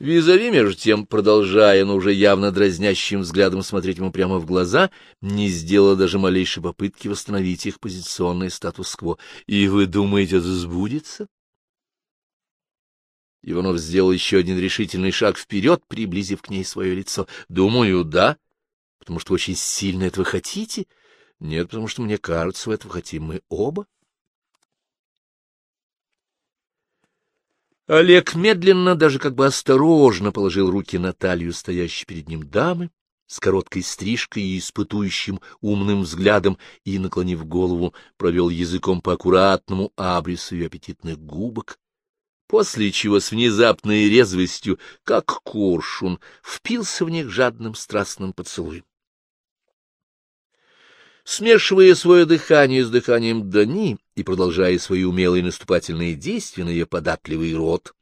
Визави, между тем, продолжая, но уже явно дразнящим взглядом смотреть ему прямо в глаза, не сделала даже малейшей попытки восстановить их позиционный статус-кво. И вы думаете, это сбудется? Иванов сделал еще один решительный шаг вперед, приблизив к ней свое лицо. — Думаю, да. Потому что очень сильно этого хотите? Нет, потому что, мне кажется, этого хотим мы оба. Олег медленно, даже как бы осторожно положил руки на талию стоящей перед ним дамы с короткой стрижкой и испытующим умным взглядом и, наклонив голову, провел языком по аккуратному абрису ее аппетитных губок, после чего с внезапной резвостью, как коршун, впился в них жадным страстным поцелуем. Смешивая свое дыхание с дыханием Дани и продолжая свои умелые наступательные действия на ее податливый рот,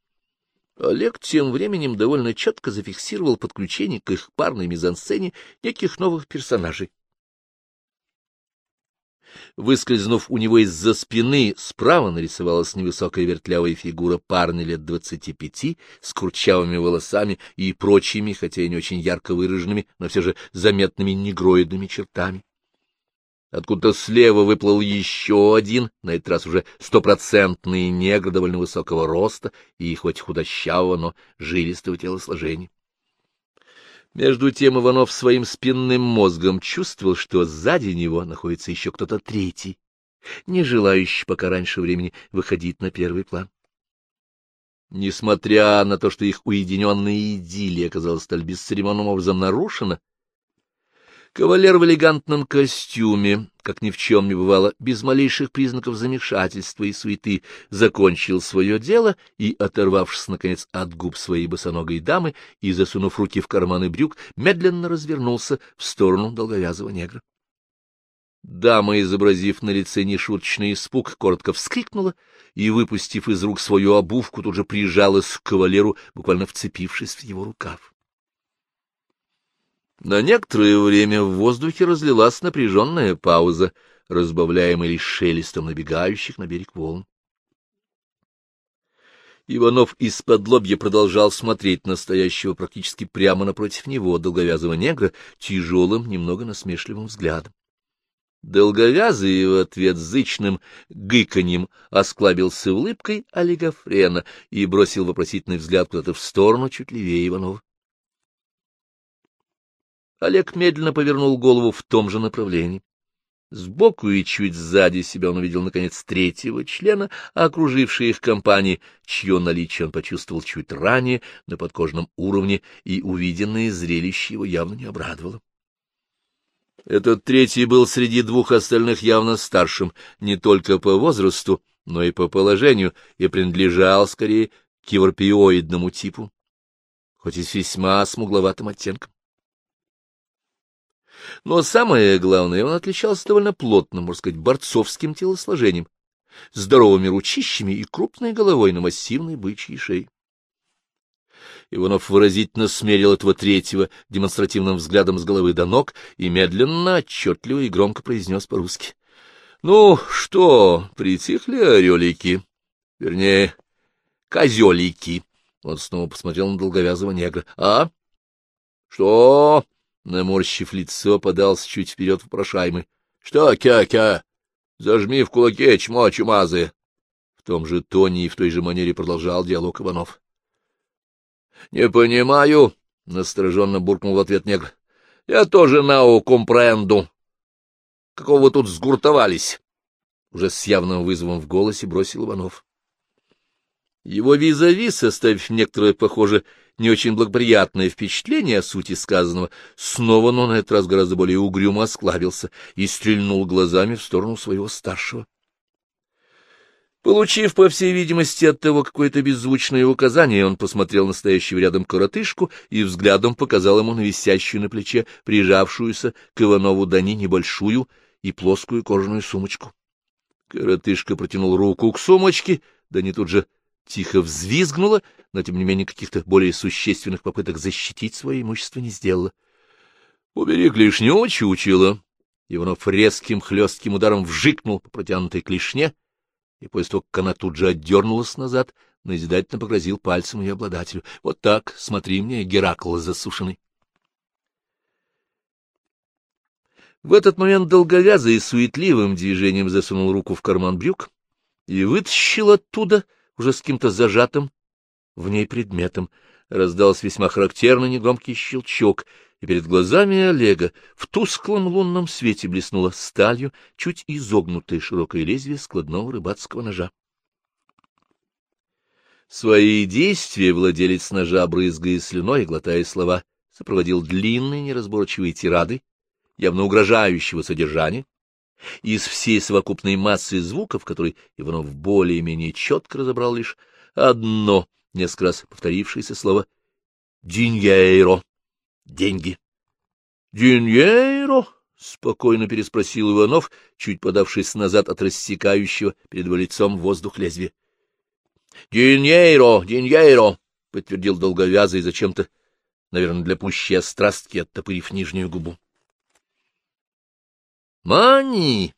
Олег тем временем довольно четко зафиксировал подключение к их парной мизансцене неких новых персонажей. Выскользнув у него из-за спины, справа нарисовалась невысокая вертлявая фигура парня лет двадцати пяти с курчавыми волосами и прочими, хотя и не очень ярко выраженными, но все же заметными негроидными чертами. Откуда-то слева выплыл еще один, на этот раз уже стопроцентный негр довольно высокого роста и хоть худощавого, но жилистого телосложения. Между тем Иванов своим спинным мозгом чувствовал, что сзади него находится еще кто-то третий, не желающий пока раньше времени выходить на первый план. Несмотря на то, что их уединенная идиллия оказалась столь бесцеремонным образом нарушена, Кавалер в элегантном костюме, как ни в чем не бывало, без малейших признаков замешательства и суеты, закончил свое дело и, оторвавшись, наконец, от губ своей босоногой дамы и засунув руки в карманы брюк, медленно развернулся в сторону долговязого негра. Дама, изобразив на лице нешуточный испуг, коротко вскрикнула и, выпустив из рук свою обувку, тут же прижалась к кавалеру, буквально вцепившись в его рукав. На некоторое время в воздухе разлилась напряженная пауза, разбавляемая лишь шелестом набегающих на берег волн. Иванов из-под лобья продолжал смотреть на стоящего практически прямо напротив него долговязого негра тяжелым, немного насмешливым взглядом. Долговязый в ответ зычным гыканьем осклабился улыбкой олигофрена и бросил вопросительный взгляд куда-то в сторону чуть левее Иванова. Олег медленно повернул голову в том же направлении. Сбоку и чуть сзади себя он увидел, наконец, третьего члена, окружившей их компании, чье наличие он почувствовал чуть ранее, на подкожном уровне, и увиденное зрелище его явно не обрадовало. Этот третий был среди двух остальных явно старшим, не только по возрасту, но и по положению, и принадлежал, скорее, к европеоидному типу, хоть и с весьма смугловатым оттенком. Но самое главное, он отличался довольно плотным, можно сказать, борцовским телосложением, здоровыми ручищами и крупной головой на массивной бычьей шее. Иванов выразительно смерил этого третьего демонстративным взглядом с головы до ног и медленно, отчетливо и громко произнес по-русски. — Ну что, притихли орелики? Вернее, козелики. Он снова посмотрел на долговязого негра. — А? — Что? Наморщив лицо, подался чуть вперед вопрошаемый. — Что, кя-кя? Зажми в кулаке, чмо чумазы. В том же тоне и в той же манере продолжал диалог Иванов. — Не понимаю, — настороженно буркнул в ответ негр. — Я тоже нау компренду. Какого вы тут сгуртовались? Уже с явным вызовом в голосе бросил Иванов. Его визави, составив некоторое, похоже, не очень благоприятное впечатление о сути сказанного, снова, но на этот раз гораздо более угрюмо осклабился и стрельнул глазами в сторону своего старшего. Получив, по всей видимости, от того какое-то беззвучное указание, он посмотрел на стоящего рядом коротышку и взглядом показал ему на висящую на плече прижавшуюся к Иванову Дани небольшую и плоскую кожаную сумочку. Коротышка протянул руку к сумочке, Дани тут же тихо взвизгнула, но, тем не менее, каких-то более существенных попыток защитить свое имущество не сделала. — Убери клешню, чучело! Иванов резким хлестким ударом вжикнул по протянутой клешне, и после того, как она тут же отдернулась назад, назидательно погрозил пальцем ее обладателю. — Вот так, смотри мне, Геракл засушенный. В этот момент долговязый суетливым движением засунул руку в карман брюк и вытащил оттуда, уже с каким-то зажатым в ней предметом, раздался весьма характерный негромкий щелчок, и перед глазами Олега в тусклом лунном свете блеснуло сталью чуть изогнутое широкое лезвие складного рыбацкого ножа. Свои действия владелец ножа, брызгая слюной и глотая слова, сопроводил длинной неразборчивой тирадой, явно угрожающего содержания, из всей совокупной массы звуков, которые Иванов более-менее четко разобрал лишь одно, несколько раз повторившееся слово «диньейро» — «деньги». «Диньейро?» — спокойно переспросил Иванов, чуть подавшись назад от рассекающего перед его лицом воздух лезвия. «Диньейро! Диньейро!» — подтвердил долговязый зачем-то, наверное, для пущей острастки, оттопырив нижнюю губу. «Мани!»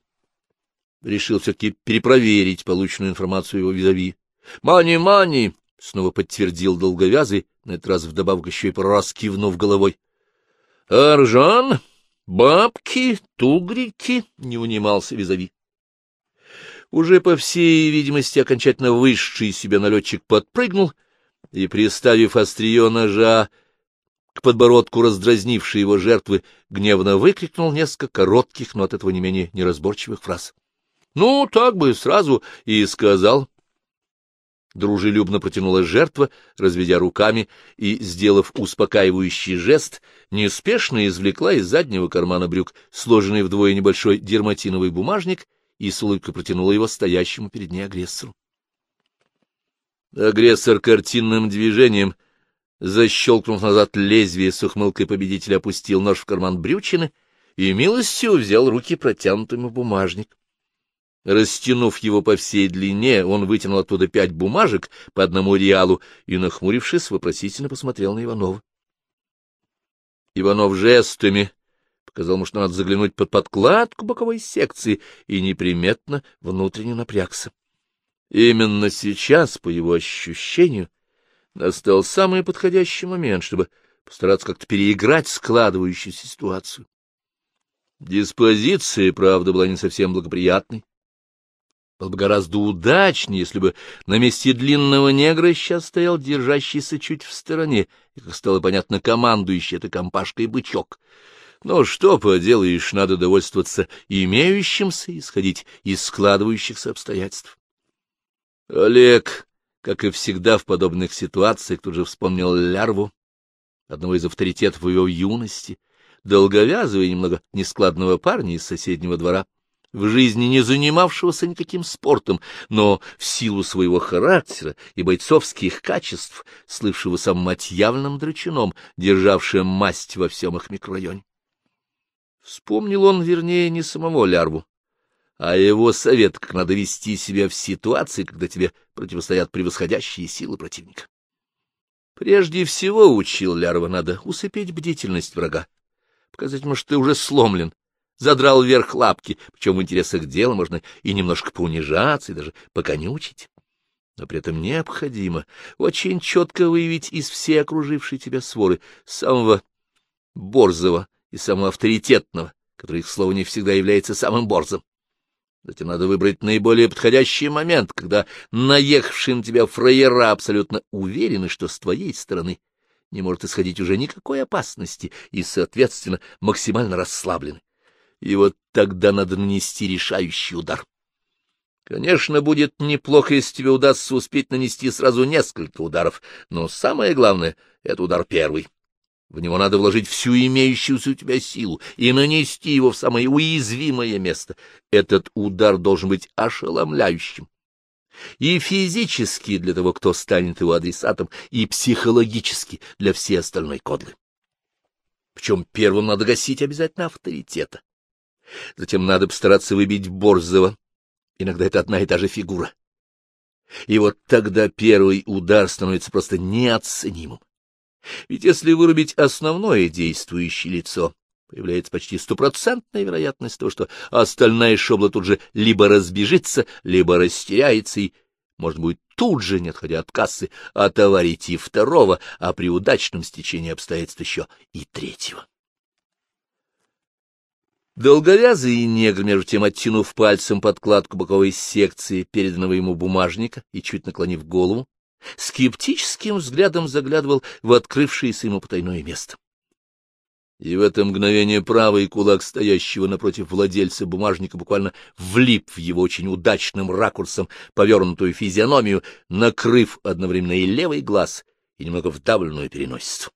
— решил все-таки перепроверить полученную информацию его визави. «Мани, мани!» — снова подтвердил долговязый, на этот раз вдобавок еще и пару раз кивнув головой. «Аржан? Бабки? Тугрики?» — не унимался визави. Уже, по всей видимости, окончательно высший себя налетчик подпрыгнул и, приставив острие ножа подбородку раздразнившей его жертвы, гневно выкрикнул несколько коротких, но от этого не менее неразборчивых фраз. — Ну, так бы сразу и сказал. Дружелюбно протянула жертва, разведя руками и, сделав успокаивающий жест, неспешно извлекла из заднего кармана брюк сложенный вдвое небольшой дерматиновый бумажник и с улыбкой протянула его стоящему перед ней агрессору. Агрессор картинным движением — Защелкнув назад лезвие, с ухмылкой победителя опустил нож в карман брючины и милостью взял руки протянутым в бумажник. Растянув его по всей длине, он вытянул оттуда пять бумажек по одному реалу и, нахмурившись, вопросительно посмотрел на Иванова. Иванов жестами показал ему, что надо заглянуть под подкладку боковой секции, и неприметно внутренне напрягся. Именно сейчас, по его ощущению, — настал самый подходящий момент, чтобы постараться как-то переиграть складывающуюся ситуацию. Диспозиция, правда, была не совсем благоприятной. Было бы гораздо удачнее, если бы на месте длинного негра сейчас стоял держащийся чуть в стороне, и, как стало понятно, командующий этой компашкой бычок. Но что поделаешь, надо довольствоваться имеющимся и исходить из складывающихся обстоятельств. Олег как и всегда в подобных ситуациях, тут же вспомнил Лярву, одного из авторитетов его юности, долговязого и немного нескладного парня из соседнего двора, в жизни не занимавшегося никаким спортом, но в силу своего характера и бойцовских качеств, слывшего самым отъявленным драчуном, державшим масть во всем их микрорайоне. Вспомнил он, вернее, не самого Лярву, а его совет, как надо вести себя в ситуации, когда тебе противостоят превосходящие силы противника. Прежде всего, учил Лярва, надо усыпить бдительность врага, показать ему, что ты уже сломлен, задрал вверх лапки, причем в интересах дела можно и немножко поунижаться, и даже поконючить. Но при этом необходимо очень четко выявить из всей окружившей тебя своры самого борзого и самого авторитетного, который, к слову, не всегда является самым борзым. Затем надо выбрать наиболее подходящий момент, когда наехавшие на тебя фраера абсолютно уверены, что с твоей стороны не может исходить уже никакой опасности и, соответственно, максимально расслаблены. И вот тогда надо нанести решающий удар. Конечно, будет неплохо, если тебе удастся успеть нанести сразу несколько ударов, но самое главное — это удар первый. В него надо вложить всю имеющуюся у тебя силу и нанести его в самое уязвимое место. Этот удар должен быть ошеломляющим. И физически для того, кто станет его адресатом, и психологически для всей остальной кодлы. Причем первым надо гасить обязательно авторитета. Затем надо постараться выбить Борзова. Иногда это одна и та же фигура. И вот тогда первый удар становится просто неоценимым. Ведь если вырубить основное действующее лицо, появляется почти стопроцентная вероятность того, что остальная шобла тут же либо разбежится, либо растеряется, и можно будет тут же, не отходя от кассы, отоварить и второго, а при удачном стечении обстоятельств еще и третьего. Долговязый негр, между тем оттянув пальцем подкладку боковой секции переданного ему бумажника и чуть наклонив голову, скептическим взглядом заглядывал в открывшееся ему потайное место. И в это мгновение правый кулак стоящего напротив владельца бумажника буквально влип в его очень удачным ракурсом повернутую физиономию, накрыв одновременно и левый глаз, и немного вдавленную переносицу.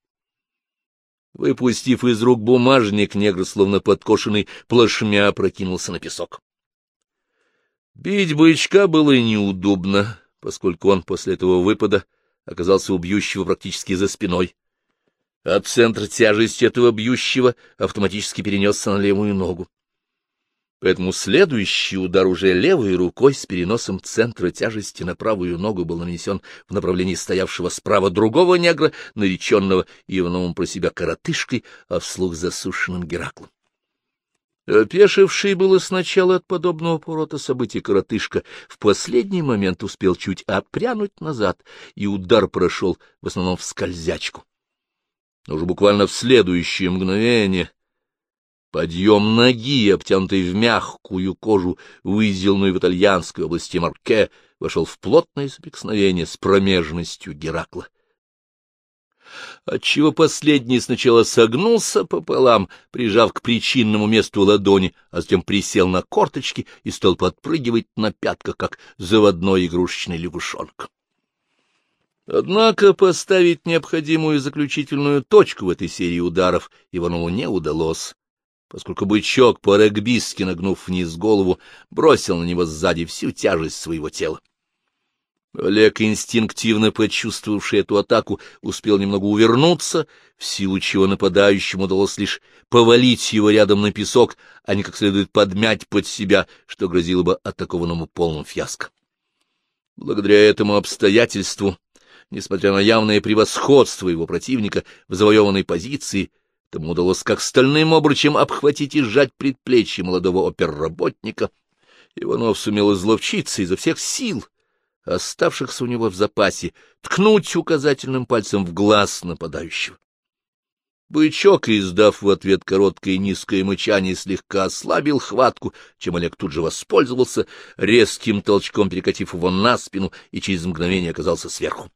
Выпустив из рук бумажник, негр, словно подкошенный, плашмя прокинулся на песок. Бить бычка было неудобно, поскольку он после этого выпада оказался у бьющего практически за спиной а центр тяжести этого бьющего автоматически перенесся на левую ногу. Поэтому следующий удар уже левой рукой с переносом центра тяжести на правую ногу был нанесен в направлении стоявшего справа другого негра, нареченного Ивановым про себя коротышкой, а вслух засушенным Гераклом. Опешивший было сначала от подобного поворота событий коротышка, в последний момент успел чуть отпрянуть назад, и удар прошел в основном в скользячку. Но уже буквально в следующее мгновение подъем ноги, обтянутой в мягкую кожу, выделанную в итальянской области Марке, вошел в плотное соприкосновение с промежностью Геракла. Отчего последний сначала согнулся пополам, прижав к причинному месту ладони, а затем присел на корточки и стал подпрыгивать на пятках, как заводной игрушечный лягушонок. Однако поставить необходимую заключительную точку в этой серии ударов Иванову не удалось, поскольку бычок, по-регбистски нагнув вниз голову, бросил на него сзади всю тяжесть своего тела. Олег, инстинктивно почувствовавший эту атаку, успел немного увернуться, в силу чего нападающему удалось лишь повалить его рядом на песок, а не как следует подмять под себя, что грозило бы атакованному полным фиаско. Благодаря этому обстоятельству несмотря на явное превосходство его противника в завоеванной позиции, тому удалось как стальным обручем обхватить и сжать предплечье молодого оперработника. Иванов сумел изловчиться изо всех сил, оставшихся у него в запасе, ткнуть указательным пальцем в глаз нападающего. Бычок, издав в ответ короткое низкое мычание, слегка ослабил хватку, чем Олег тут же воспользовался, резким толчком перекатив его на спину и через мгновение оказался сверху.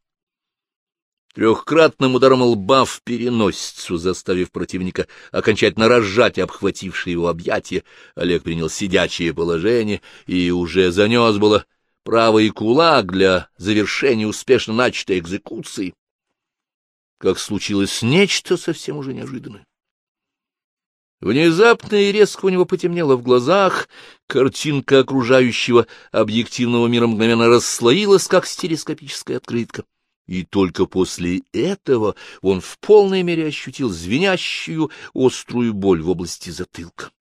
Трехкратным ударом лба в переносицу, заставив противника окончательно разжать обхватившие его объятия, Олег принял сидячее положение и уже занес было правый кулак для завершения успешно начатой экзекуции, как случилось нечто совсем уже неожиданное. Внезапно и резко у него потемнело в глазах, картинка окружающего объективного мира мгновенно расслоилась, как стереоскопическая открытка и только после этого он в полной мере ощутил звенящую острую боль в области затылка.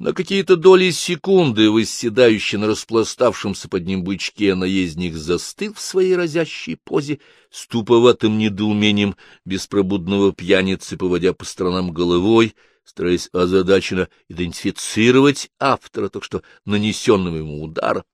На какие-то доли секунды, восседающий на распластавшемся под ним бычке, наездник застыл в своей разящей позе, с туповатым недоумением беспробудного пьяницы, поводя по сторонам головой, стараясь озадаченно идентифицировать автора, только что нанесенного ему удара.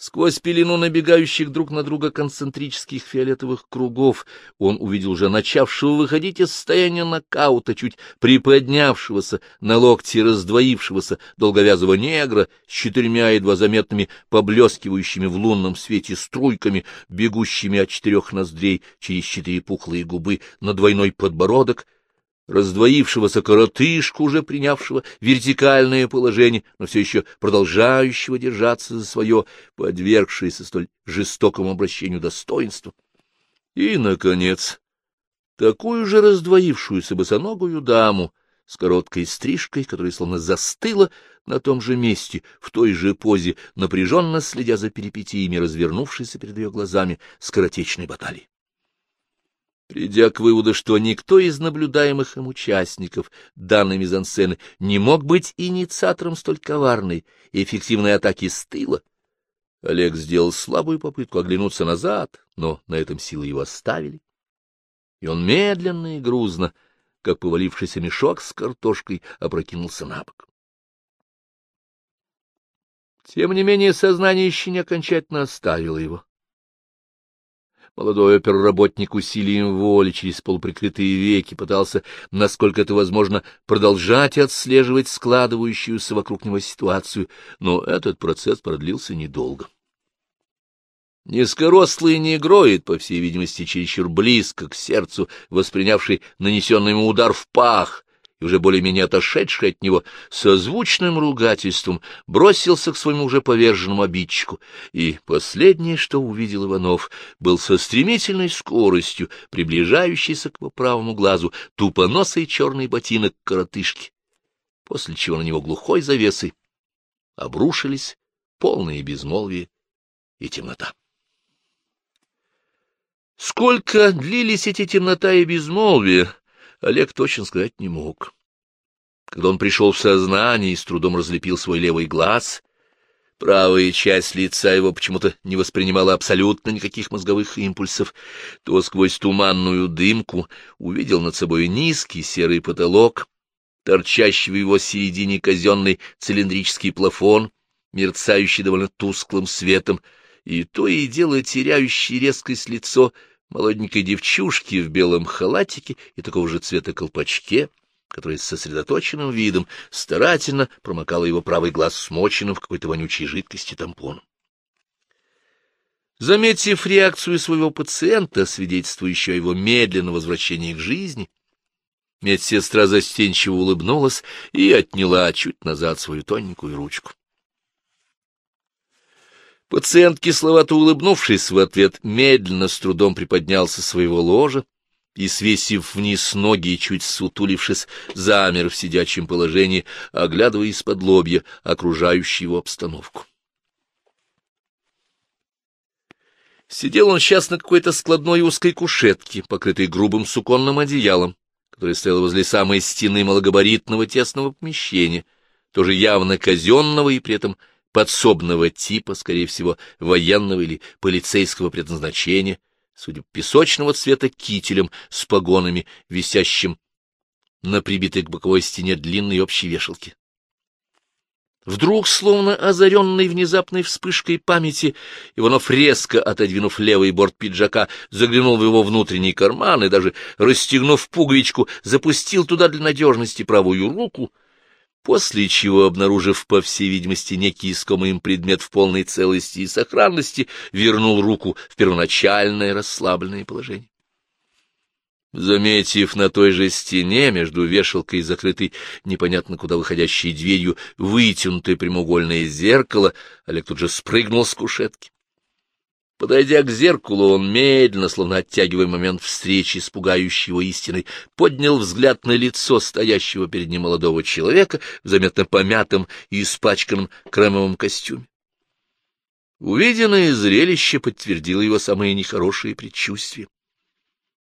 Сквозь пелену набегающих друг на друга концентрических фиолетовых кругов он увидел уже начавшего выходить из состояния нокаута, чуть приподнявшегося на локте раздвоившегося долговязого негра с четырьмя едва заметными поблескивающими в лунном свете струйками, бегущими от четырех ноздрей через четыре пухлые губы на двойной подбородок — раздвоившегося коротышку, уже принявшего вертикальное положение, но все еще продолжающего держаться за свое, подвергшееся столь жестокому обращению достоинства. И, наконец, такую же раздвоившуюся босоногую даму с короткой стрижкой, которая словно застыла на том же месте, в той же позе, напряженно следя за перипетиями, развернувшейся перед ее глазами скоротечной баталии. Придя к выводу, что никто из наблюдаемых им участников данной мизансцены не мог быть инициатором столь коварной и эффективной атаки с тыла, Олег сделал слабую попытку оглянуться назад, но на этом силы его оставили, и он медленно и грузно, как повалившийся мешок с картошкой, опрокинулся на бок. Тем не менее, сознание еще не окончательно оставило его. Молодой оперработник усилием воли через полуприкрытые веки пытался, насколько это возможно, продолжать отслеживать складывающуюся вокруг него ситуацию, но этот процесс продлился недолго. Низкорослый негроид, по всей видимости, чересчур близко к сердцу, воспринявший нанесенный ему удар в пах, и уже более-менее отошедший от него, со звучным ругательством бросился к своему уже поверженному обидчику, и последнее, что увидел Иванов, был со стремительной скоростью приближающийся к его правому глазу тупоносый черный ботинок коротышки, после чего на него глухой завесой обрушились полные безмолвие и темнота. Сколько длились эти темнота и безмолвие, Олег точно сказать не мог. Когда он пришел в сознание и с трудом разлепил свой левый глаз, правая часть лица его почему-то не воспринимала абсолютно никаких мозговых импульсов, то сквозь туманную дымку увидел над собой низкий серый потолок, торчащий в его середине казенный цилиндрический плафон, мерцающий довольно тусклым светом, и то и дело теряющий резкость лицо молоденькой девчушки в белом халатике и такого же цвета колпачке, которая с сосредоточенным видом старательно промокала его правый глаз смоченным в какой-то вонючей жидкости тампоном. Заметив реакцию своего пациента, свидетельствующую о его медленном возвращении к жизни, медсестра застенчиво улыбнулась и отняла чуть назад свою тоненькую ручку. Пациент, кисловато улыбнувшись в ответ, медленно, с трудом приподнялся своего ложа и, свесив вниз ноги и чуть сутулившись, замер в сидячем положении, оглядывая из-под лобья окружающую его обстановку. Сидел он сейчас на какой-то складной узкой кушетке, покрытой грубым суконным одеялом, которое стояло возле самой стены малогабаритного тесного помещения, тоже явно казенного и при этом подсобного типа, скорее всего, военного или полицейского предназначения, судя по песочного цвета кителем с погонами, висящим на прибитой к боковой стене длинной общей вешалки. Вдруг, словно озаренный внезапной вспышкой памяти, Иванов, резко отодвинув левый борт пиджака, заглянул в его внутренний карман и, даже расстегнув пуговичку, запустил туда для надежности правую руку — после чего, обнаружив, по всей видимости, некий искомый им предмет в полной целости и сохранности, вернул руку в первоначальное расслабленное положение. Заметив на той же стене, между вешалкой и закрытой непонятно куда выходящей дверью, вытянутое прямоугольное зеркало, Олег тут же спрыгнул с кушетки. Подойдя к зеркалу, он медленно, словно оттягивая момент встречи с пугающей истиной, поднял взгляд на лицо стоящего перед ним молодого человека в заметно помятом и испачканном кремовом костюме. Увиденное зрелище подтвердило его самые нехорошие предчувствия.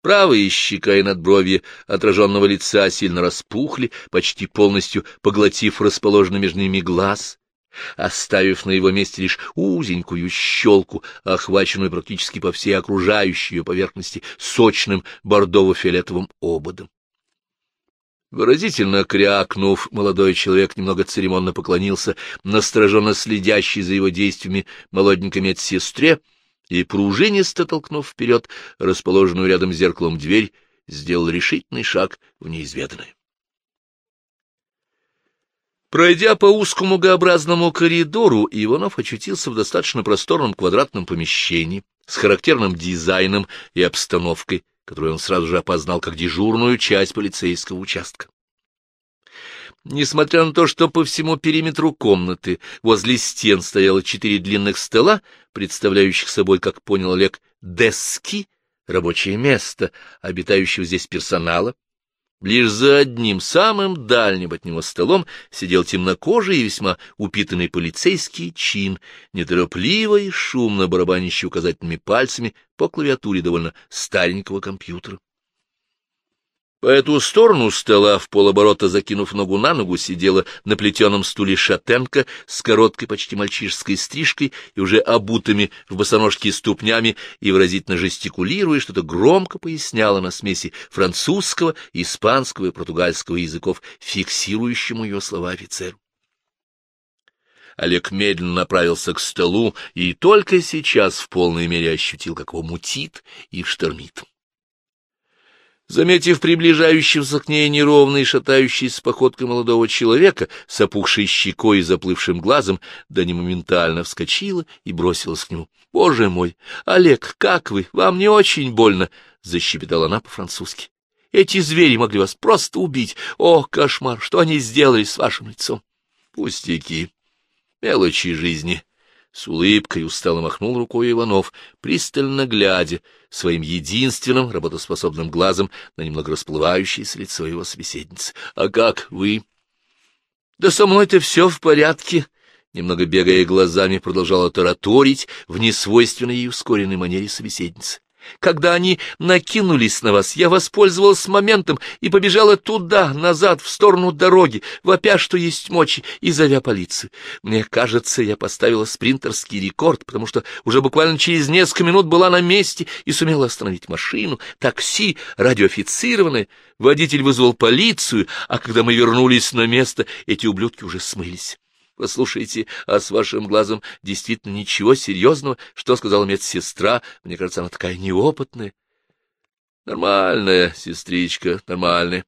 Правые щека и надбровье отраженного лица сильно распухли, почти полностью поглотив расположенный между ними глаз оставив на его месте лишь узенькую щелку, охваченную практически по всей окружающей ее поверхности сочным бордово-фиолетовым ободом. Выразительно крякнув, молодой человек немного церемонно поклонился настороженно следящей за его действиями молоденькой медсестре и, пружинисто толкнув вперед расположенную рядом с зеркалом дверь, сделал решительный шаг в неизведанное. Пройдя по узкому Г-образному коридору, Иванов очутился в достаточно просторном квадратном помещении с характерным дизайном и обстановкой, которую он сразу же опознал как дежурную часть полицейского участка. Несмотря на то, что по всему периметру комнаты возле стен стояло четыре длинных стола, представляющих собой, как понял Олег, дески, рабочее место обитающего здесь персонала, Лишь за одним, самым дальним от него столом сидел темнокожий и весьма упитанный полицейский чин, неторопливо и шумно барабанящий указательными пальцами по клавиатуре довольно старенького компьютера. По эту сторону стола, в полоборота закинув ногу на ногу, сидела на плетеном стуле шатенка с короткой, почти мальчишеской стрижкой и уже обутыми в босоножки ступнями и выразительно жестикулируя, что-то громко поясняла на смеси французского, испанского и португальского языков, фиксирующему ее слова офицеру. Олег медленно направился к столу и только сейчас в полной мере ощутил, как его мутит и штормит. Заметив приближающегося к ней неровный шатающийся походкой молодого человека с опухшей щекой и заплывшим глазом, Дани моментально вскочила и бросилась к нему. — Боже мой! Олег, как вы? Вам не очень больно? — защепетала она по-французски. — Эти звери могли вас просто убить. О, кошмар! Что они сделали с вашим лицом? — Пустяки. Мелочи жизни. С улыбкой устало махнул рукой Иванов, пристально глядя своим единственным работоспособным глазом на немного расплывающееся лицо его собеседницы. — А как вы? — Да со мной-то все в порядке, — немного бегая глазами продолжала тараторить в несвойственной и ускоренной манере собеседницы. Когда они накинулись на вас, я воспользовалась моментом и побежала туда, назад, в сторону дороги, вопя, что есть мочи, и зовя полицию. Мне кажется, я поставила спринтерский рекорд, потому что уже буквально через несколько минут была на месте и сумела остановить машину, такси, радиоофицированное. Водитель вызвал полицию, а когда мы вернулись на место, эти ублюдки уже смылись. Послушайте, а с вашим глазом действительно ничего серьезного? Что сказала медсестра? Мне кажется, она такая неопытная. Нормальная, сестричка, нормальная.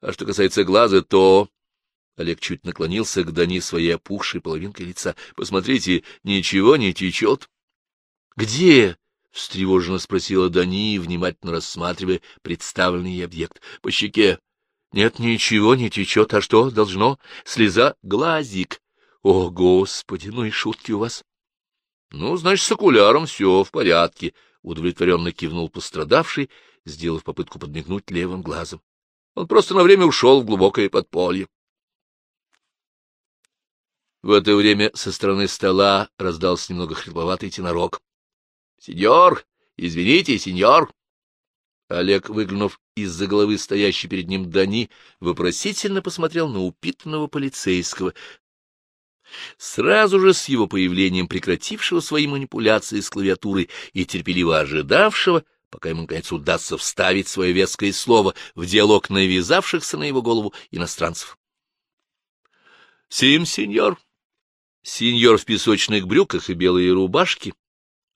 А что касается глаза, то... Олег чуть наклонился к Дани своей опухшей половинкой лица. Посмотрите, ничего не течет. Где? — встревоженно спросила Дани, внимательно рассматривая представленный объект. — По щеке. — Нет, ничего не течет. А что должно? Слеза? Глазик. О, Господи, ну и шутки у вас. Ну, значит, с окуляром все в порядке, — удовлетворенно кивнул пострадавший, сделав попытку подмигнуть левым глазом. Он просто на время ушел в глубокое подполье. В это время со стороны стола раздался немного хрипловатый тенорок. — Сеньор! Извините, сеньор! Олег, выглянув из-за головы стоящей перед ним Дани, вопросительно посмотрел на упитанного полицейского, Сразу же с его появлением прекратившего свои манипуляции с клавиатурой и терпеливо ожидавшего, пока ему, наконец, удастся вставить свое веское слово в диалог навязавшихся на его голову иностранцев. — Сим, сеньор. Сеньор в песочных брюках и белой рубашке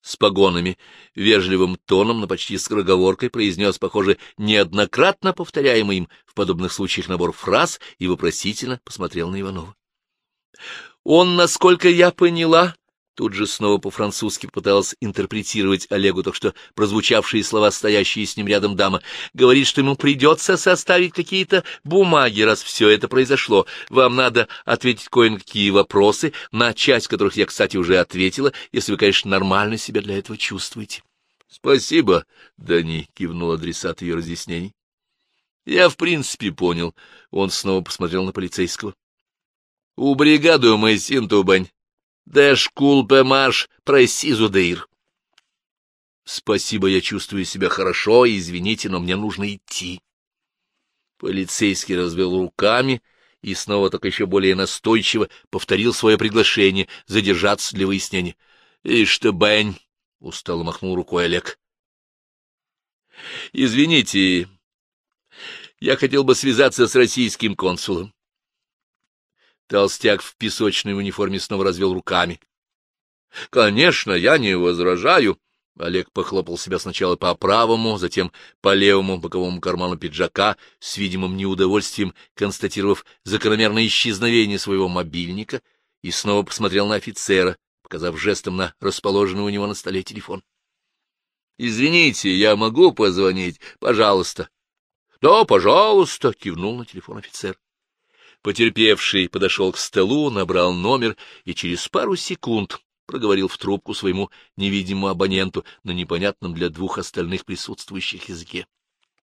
с погонами, вежливым тоном, но почти скороговоркой произнес, похоже, неоднократно повторяемый им в подобных случаях набор фраз и вопросительно посмотрел на Иванова. Он, насколько я поняла, тут же снова по-французски пыталась интерпретировать Олегу так что прозвучавшие слова, стоящие с ним рядом дама, говорит, что ему придется составить какие-то бумаги, раз все это произошло. Вам надо ответить кое-какие вопросы, на часть которых я, кстати, уже ответила, если вы, конечно, нормально себя для этого чувствуете. — Спасибо, Дани, — кивнул адресат ее разъяснений. — Я, в принципе, понял. Он снова посмотрел на полицейского. У бригаду мы синтубань. Дэш кулпе маш пресизудеир. Спасибо, я чувствую себя хорошо, извините, но мне нужно идти. Полицейский развел руками и снова так еще более настойчиво повторил свое приглашение задержаться для выяснения. — Ишь ты, Бень! — устало махнул рукой Олег. — Извините, я хотел бы связаться с российским консулом. Толстяк в песочной униформе снова развел руками. — Конечно, я не возражаю. Олег похлопал себя сначала по правому, затем по левому боковому карману пиджака, с видимым неудовольствием констатировав закономерное исчезновение своего мобильника, и снова посмотрел на офицера, показав жестом на расположенный у него на столе телефон. — Извините, я могу позвонить? Пожалуйста. — Да, пожалуйста, — кивнул на телефон офицер. Потерпевший подошел к столу, набрал номер и через пару секунд проговорил в трубку своему невидимому абоненту на непонятном для двух остальных присутствующих языке.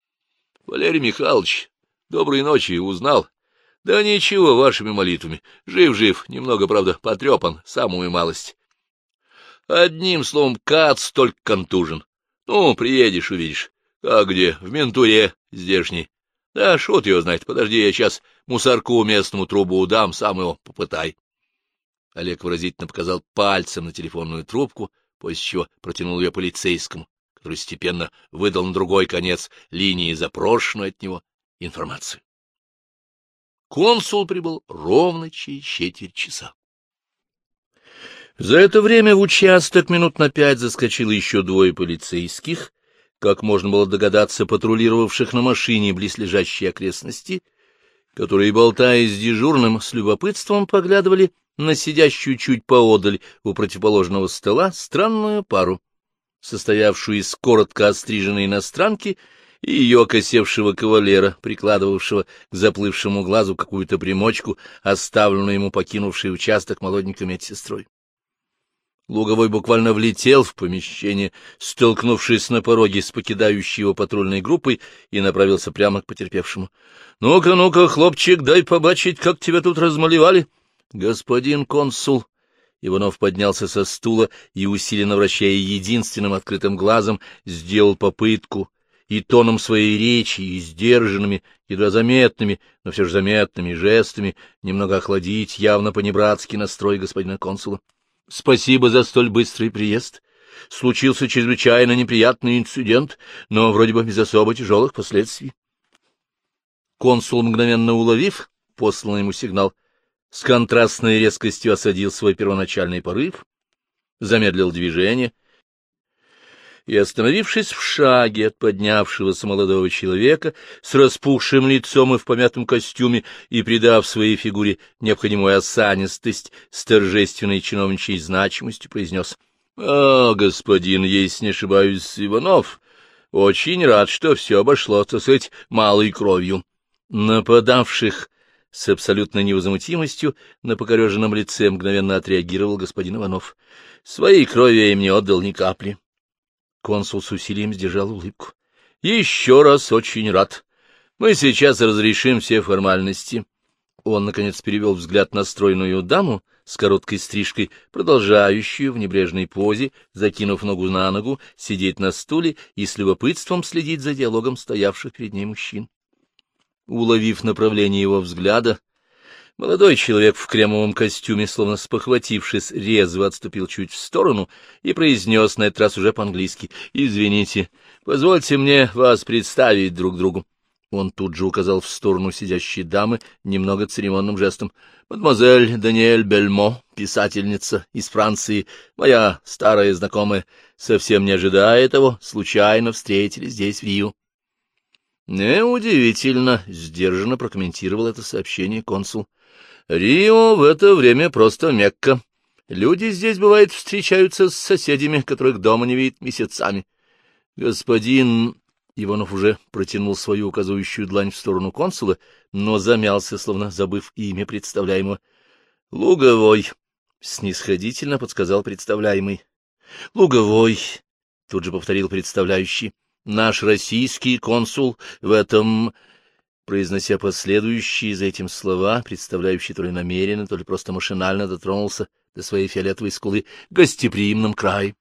— Валерий Михайлович, доброй ночи, узнал. — Да ничего, вашими молитвами. Жив-жив, немного, правда, потрепан, самую малость. Одним словом, кац только контужен. Ну, приедешь, увидишь. А где? В ментуре здешней. Да, шут его знает. Подожди, я сейчас мусорку местному трубу дам, сам его попытай. Олег выразительно показал пальцем на телефонную трубку, после чего протянул ее полицейскому, который степенно выдал на другой конец линии запрошенную от него информацию. Консул прибыл ровно через четверть часа. За это время в участок минут на пять заскочило еще двое полицейских, как можно было догадаться, патрулировавших на машине близлежащие окрестности, которые, болтаясь с дежурным, с любопытством поглядывали на сидящую чуть поодаль у противоположного стола странную пару, состоявшую из коротко остриженной иностранки и ее окосевшего кавалера, прикладывавшего к заплывшему глазу какую-то примочку, оставленную ему покинувший участок молоденькой медсестрой. Луговой буквально влетел в помещение, столкнувшись на пороге с покидающей его патрульной группой, и направился прямо к потерпевшему. — Ну-ка, ну-ка, хлопчик, дай побачить, как тебя тут размалевали. — Господин консул! Иванов поднялся со стула и, усиленно вращая единственным открытым глазом, сделал попытку и тоном своей речи, и сдержанными, едва заметными, но все же заметными жестами немного охладить явно по-небратски настрой господина консула. Спасибо за столь быстрый приезд. Случился чрезвычайно неприятный инцидент, но вроде бы без особо тяжелых последствий. Консул, мгновенно уловив посланный ему сигнал, с контрастной резкостью осадил свой первоначальный порыв, замедлил движение и, остановившись в шаге от поднявшегося молодого человека с распухшим лицом и в помятом костюме и придав своей фигуре необходимую осанистость с торжественной чиновничьей значимостью, произнес «А, господин, если не ошибаюсь, Иванов, очень рад, что все обошло, так сказать, малой кровью. Нападавших...» С абсолютной невозмутимостью на покореженном лице мгновенно отреагировал господин Иванов. «Своей крови я им не отдал ни капли». Консул с усилием сдержал улыбку. — Еще раз очень рад. Мы сейчас разрешим все формальности. Он, наконец, перевел взгляд на стройную даму с короткой стрижкой, продолжающую в небрежной позе, закинув ногу на ногу, сидеть на стуле и с любопытством следить за диалогом стоявших перед ней мужчин. Уловив направление его взгляда, Молодой человек в кремовом костюме, словно спохватившись, резво отступил чуть в сторону и произнес на этот раз уже по-английски «Извините, позвольте мне вас представить друг другу». Он тут же указал в сторону сидящей дамы немного церемонным жестом. «Мадемуазель Даниэль Бельмо, писательница из Франции, моя старая знакомая, совсем не ожидая этого, случайно встретились здесь, в Рио». «Неудивительно», — сдержанно прокомментировал это сообщение консул. Рио в это время просто Мекка. Люди здесь, бывает, встречаются с соседями, которых дома не видят месяцами. Господин Иванов уже протянул свою указывающую длань в сторону консула, но замялся, словно забыв имя представляемого. — Луговой, — снисходительно подсказал представляемый. — Луговой, — тут же повторил представляющий. — Наш российский консул в этом произнося последующие за этим слова, представляющие то ли намеренно, то ли просто машинально дотронулся до своей фиолетовой скулы, гостеприимном крае.